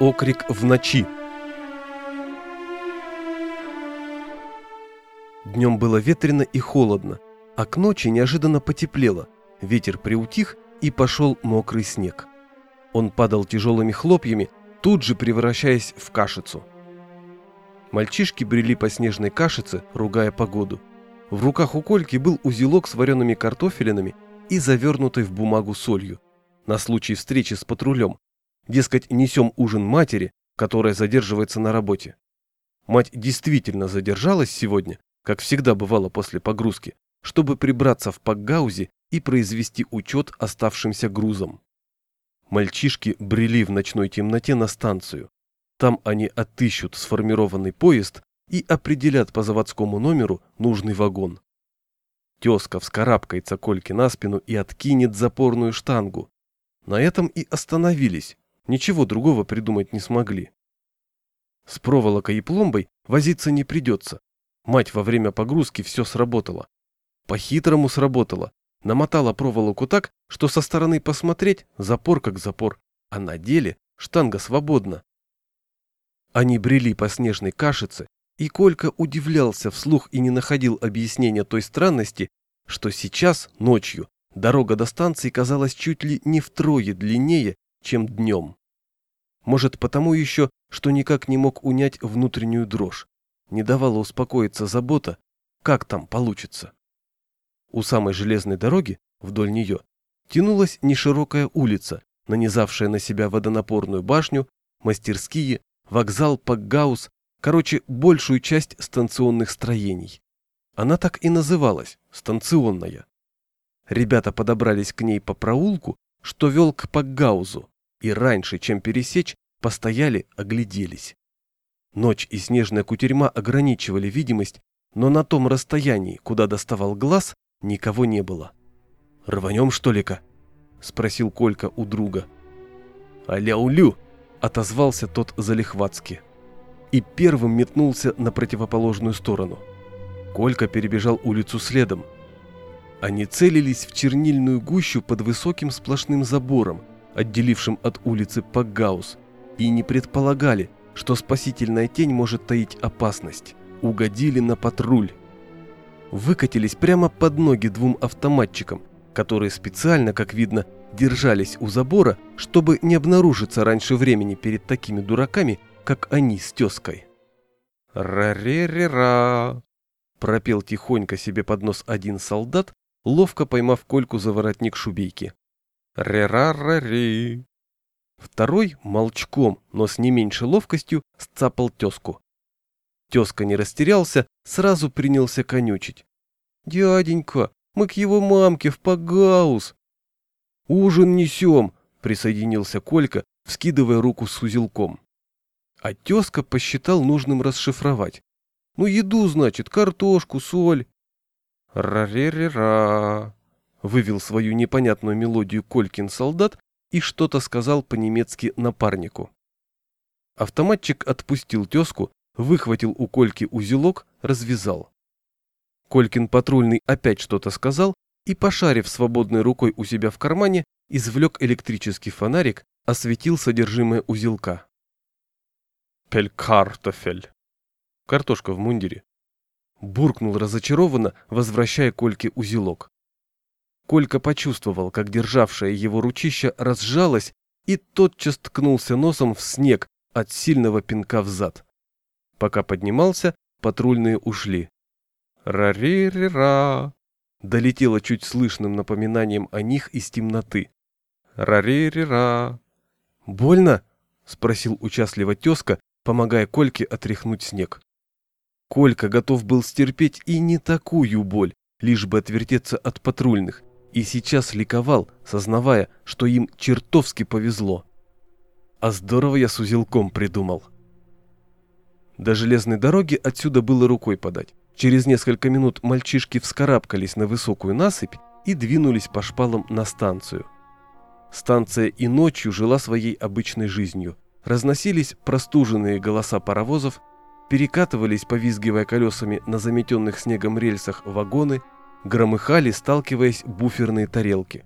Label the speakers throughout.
Speaker 1: Окрик в ночи. Днем было ветрено и холодно, а к ночи неожиданно потеплело, ветер приутих и пошел мокрый снег. Он падал тяжелыми хлопьями, тут же превращаясь в кашицу. Мальчишки брели по снежной кашице, ругая погоду. В руках у Кольки был узелок с вареными картофелинами и завернутой в бумагу солью, на случай встречи с патрулем, Дескать, несем ужин матери, которая задерживается на работе. Мать действительно задержалась сегодня, как всегда бывало после погрузки, чтобы прибраться в Пакгаузе и произвести учет оставшимся грузом. Мальчишки брели в ночной темноте на станцию. Там они отыщут сформированный поезд и определят по заводскому номеру нужный вагон. Тезка вскарабкается Кольке на спину и откинет запорную штангу. На этом и остановились, Ничего другого придумать не смогли. С проволокой и пломбой возиться не придется. Мать во время погрузки все сработала. По-хитрому сработала. Намотала проволоку так, что со стороны посмотреть запор как запор, а на деле штанга свободна. Они брели по снежной кашице, и Колька удивлялся вслух и не находил объяснения той странности, что сейчас, ночью, дорога до станции казалась чуть ли не втрое длиннее, чем днем. Может, потому еще, что никак не мог унять внутреннюю дрожь. Не давала успокоиться забота, как там получится. У самой железной дороги, вдоль нее, тянулась неширокая улица, нанизавшая на себя водонапорную башню, мастерские, вокзал Пакгаус, короче, большую часть станционных строений. Она так и называлась – станционная. Ребята подобрались к ней по проулку, что вел к Пакгаузу, и раньше, чем пересечь, постояли, огляделись. Ночь и снежная кутерьма ограничивали видимость, но на том расстоянии, куда доставал глаз, никого не было. «Рванем, что ли-ка?» – спросил Колька у друга. «Аля-улю!» – отозвался тот залихватски. И первым метнулся на противоположную сторону. Колька перебежал улицу следом. Они целились в чернильную гущу под высоким сплошным забором, отделившим от улицы Пакгаус, и не предполагали, что спасительная тень может таить опасность. Угодили на патруль. Выкатились прямо под ноги двум автоматчикам, которые специально, как видно, держались у забора, чтобы не обнаружиться раньше времени перед такими дураками, как они с тезкой. «Ра-ре-ре-ра!» пропел тихонько себе под нос один солдат, ловко поймав Кольку за воротник шубейки. Ре-ра-ра-ри. Второй молчком, но с не меньшей ловкостью сцапал тезку. Тезка не растерялся, сразу принялся конючить. «Дяденька, мы к его мамке в Пагаус!» «Ужин несем!» — присоединился Колька, вскидывая руку с узелком. А тезка посчитал нужным расшифровать. «Ну, еду, значит, картошку, соль». «Ра-ре-ре-ра!» Вывел свою непонятную мелодию Колькин солдат и что-то сказал по-немецки напарнику. Автоматчик отпустил тезку, выхватил у Кольки узелок, развязал. Колькин патрульный опять что-то сказал и, пошарив свободной рукой у себя в кармане, извлек электрический фонарик, осветил содержимое узелка. «Пелькартофель!» Картошка в мундире. Буркнул разочарованно, возвращая Кольке узелок. Колька почувствовал, как державшее его ручище разжалось и тотчас ткнулся носом в снег от сильного пинка в зад. Пока поднимался, патрульные ушли. «Ра-ри-ри-ра!» долетело чуть слышным напоминанием о них из темноты. «Ра-ри-ри-ра!» «Больно?» — спросил участливо тезка, помогая Кольке отряхнуть снег. Колька готов был стерпеть и не такую боль, лишь бы отвертеться от патрульных, и сейчас ликовал, сознавая, что им чертовски повезло. А здорово я с узелком придумал. До железной дороги отсюда было рукой подать. Через несколько минут мальчишки вскарабкались на высокую насыпь и двинулись по шпалам на станцию. Станция и ночью жила своей обычной жизнью. Разносились простуженные голоса паровозов, перекатывались, повизгивая колесами на заметенных снегом рельсах вагоны – громыхали, сталкиваясь буферные тарелки.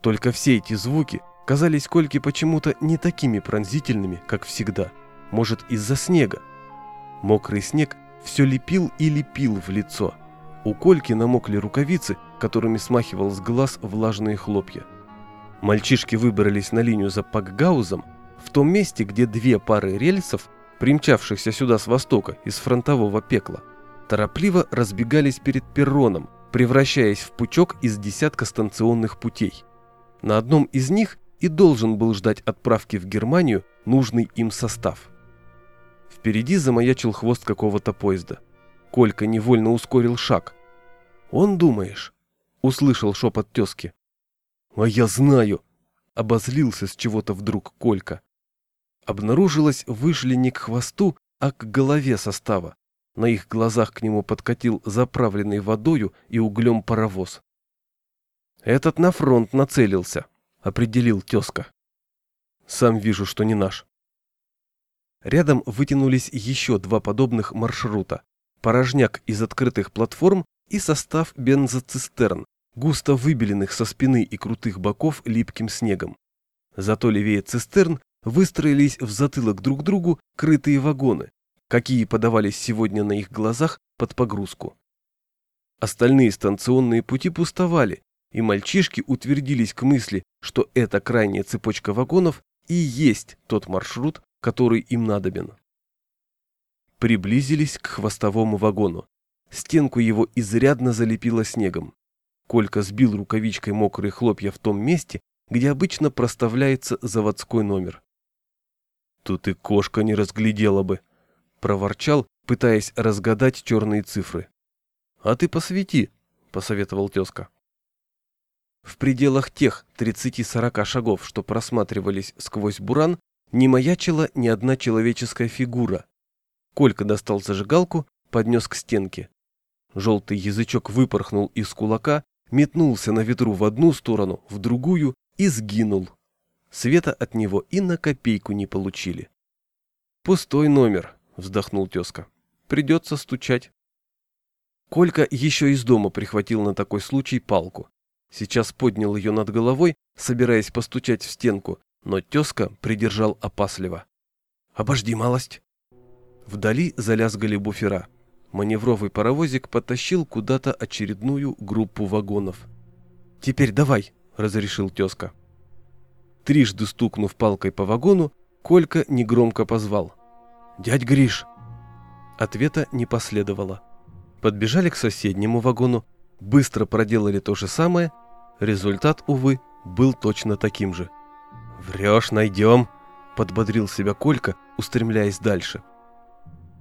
Speaker 1: Только все эти звуки, казались Кольке почему-то не такими пронзительными, как всегда. Может, из-за снега. Мокрый снег все лепил и лепил в лицо. У Кольки намокли рукавицы, которыми смахивал с глаз влажные хлопья. Мальчишки выбрались на линию за Пакгаузом, в том месте, где две пары рельсов, примчавшихся сюда с востока, из фронтового пекла, торопливо разбегались перед перроном, превращаясь в пучок из десятка станционных путей. На одном из них и должен был ждать отправки в Германию нужный им состав. Впереди замаячил хвост какого-то поезда. Колька невольно ускорил шаг. «Он, думаешь?» — услышал шепот тезки. «А я знаю!» — обозлился с чего-то вдруг Колька. Обнаружилось, вышли не к хвосту, а к голове состава. На их глазах к нему подкатил заправленный водою и углем паровоз. «Этот на фронт нацелился», — определил тезка. «Сам вижу, что не наш». Рядом вытянулись еще два подобных маршрута. Порожняк из открытых платформ и состав бензоцистерн, густо выбеленных со спины и крутых боков липким снегом. Зато левее цистерн выстроились в затылок друг другу крытые вагоны, какие подавались сегодня на их глазах под погрузку. Остальные станционные пути пустовали, и мальчишки утвердились к мысли, что эта крайняя цепочка вагонов и есть тот маршрут, который им надобен. Приблизились к хвостовому вагону. Стенку его изрядно залепило снегом. Колька сбил рукавичкой мокрые хлопья в том месте, где обычно проставляется заводской номер. Тут и кошка не разглядела бы, проворчал, пытаясь разгадать черные цифры. А ты посвети, посоветовал тезка. В пределах тех 30-40 шагов, что просматривались сквозь буран, не маячила ни одна человеческая фигура. Колька достал зажигалку, поднес к стенке. Желтый язычок выпорхнул из кулака, метнулся на ветру в одну сторону, в другую и сгинул. Света от него и на копейку не получили. «Пустой номер», — вздохнул тезка. «Придется стучать». Колька еще из дома прихватил на такой случай палку. Сейчас поднял ее над головой, собираясь постучать в стенку, но тезка придержал опасливо. «Обожди малость». Вдали залязгали буфера. Маневровый паровозик потащил куда-то очередную группу вагонов. «Теперь давай», — разрешил тезка. Трижды стукнув палкой по вагону, Колька негромко позвал. «Дядь Гриш!» Ответа не последовало. Подбежали к соседнему вагону, быстро проделали то же самое. Результат, увы, был точно таким же. «Врешь, найдем!» – подбодрил себя Колька, устремляясь дальше.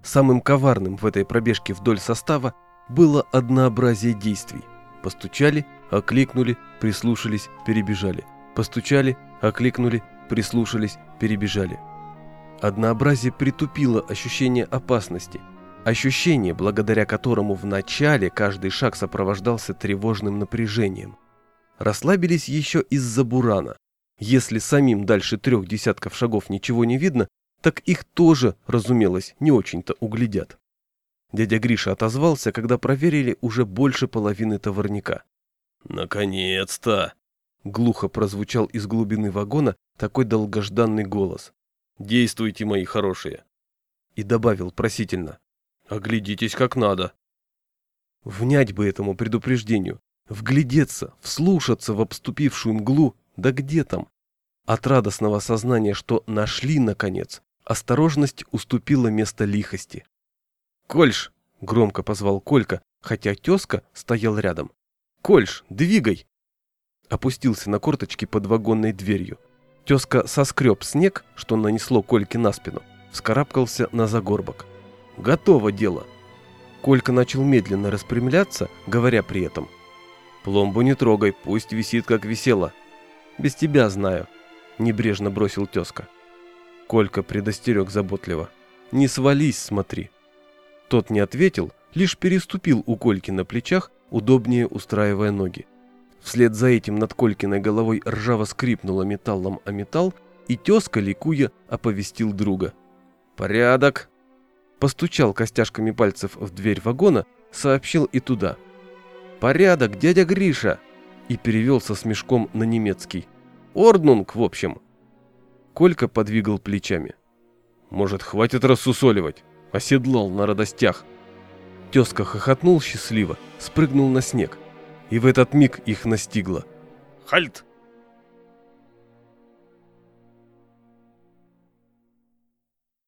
Speaker 1: Самым коварным в этой пробежке вдоль состава было однообразие действий. Постучали, окликнули, прислушались, перебежали. Постучали, окликнули, прислушались, перебежали. Однообразие притупило ощущение опасности, ощущение, благодаря которому в начале каждый шаг сопровождался тревожным напряжением. Расслабились еще из-за бурана. Если самим дальше трех десятков шагов ничего не видно, так их тоже, разумелось, не очень-то углядят. Дядя Гриша отозвался, когда проверили уже больше половины товарника. «Наконец-то!» — глухо прозвучал из глубины вагона такой долгожданный голос. «Действуйте, мои хорошие!» И добавил просительно. «Оглядитесь как надо!» Внять бы этому предупреждению, вглядеться, вслушаться в обступившую мглу, да где там? От радостного сознания, что нашли, наконец, осторожность уступила место лихости. «Кольш!» — громко позвал Колька, хотя тезка стоял рядом. «Кольш, двигай!» Опустился на корточки под вагонной дверью. Тезка соскреб снег, что нанесло Кольке на спину, вскарабкался на загорбок. «Готово дело!» Колька начал медленно распрямляться, говоря при этом. «Пломбу не трогай, пусть висит, как висела. Без тебя знаю», — небрежно бросил тезка. Колька предостерег заботливо. «Не свались, смотри». Тот не ответил, лишь переступил у Кольки на плечах, удобнее устраивая ноги. Вслед за этим над Колькиной головой ржаво скрипнуло металлом о металл, и тезка, ликуя, оповестил друга. «Порядок!» Постучал костяшками пальцев в дверь вагона, сообщил и туда. «Порядок, дядя Гриша!» И перевел со смешком на немецкий. Орднунг, в общем. Колька подвигал плечами. Может, хватит рассусоливать? Оседлал на радостях. Тезка хохотнул счастливо, спрыгнул на снег. И в этот миг их настигло.
Speaker 2: «Хальт!»